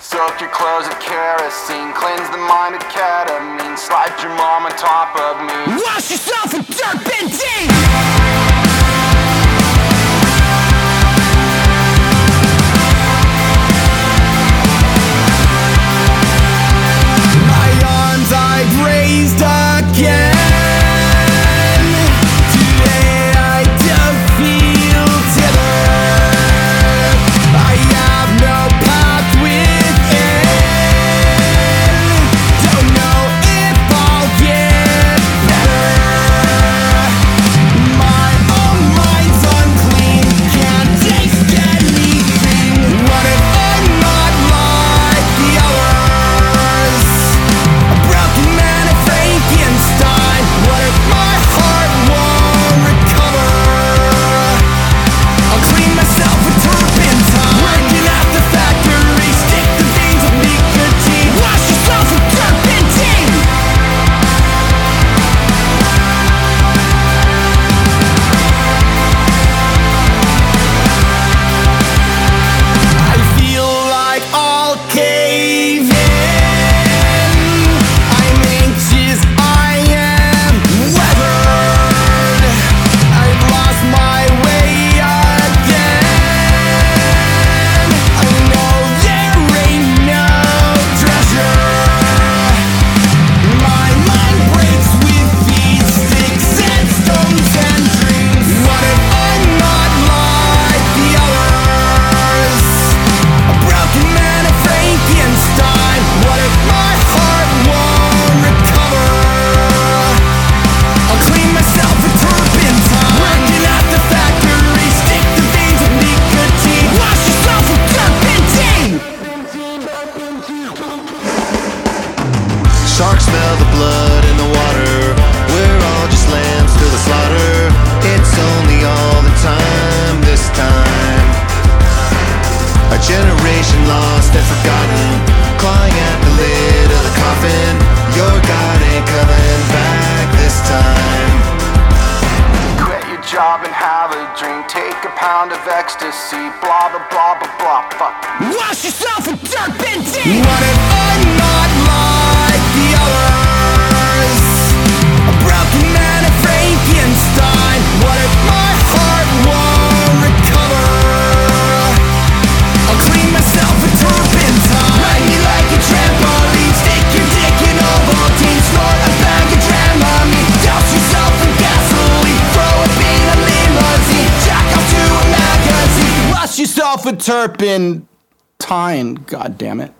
Soak your clothes with kerosene, cleanse the mind of ketamine, slide your mom on top of me. Wash yourself in dirt benzene! coffin. Your God ain't coming back this time. Quit your job and have a drink. Take a pound of ecstasy. Blah, blah, blah, blah, blah, fuck. Wash yourself with dirt, Benji What if yourself a turpentine. God damn it.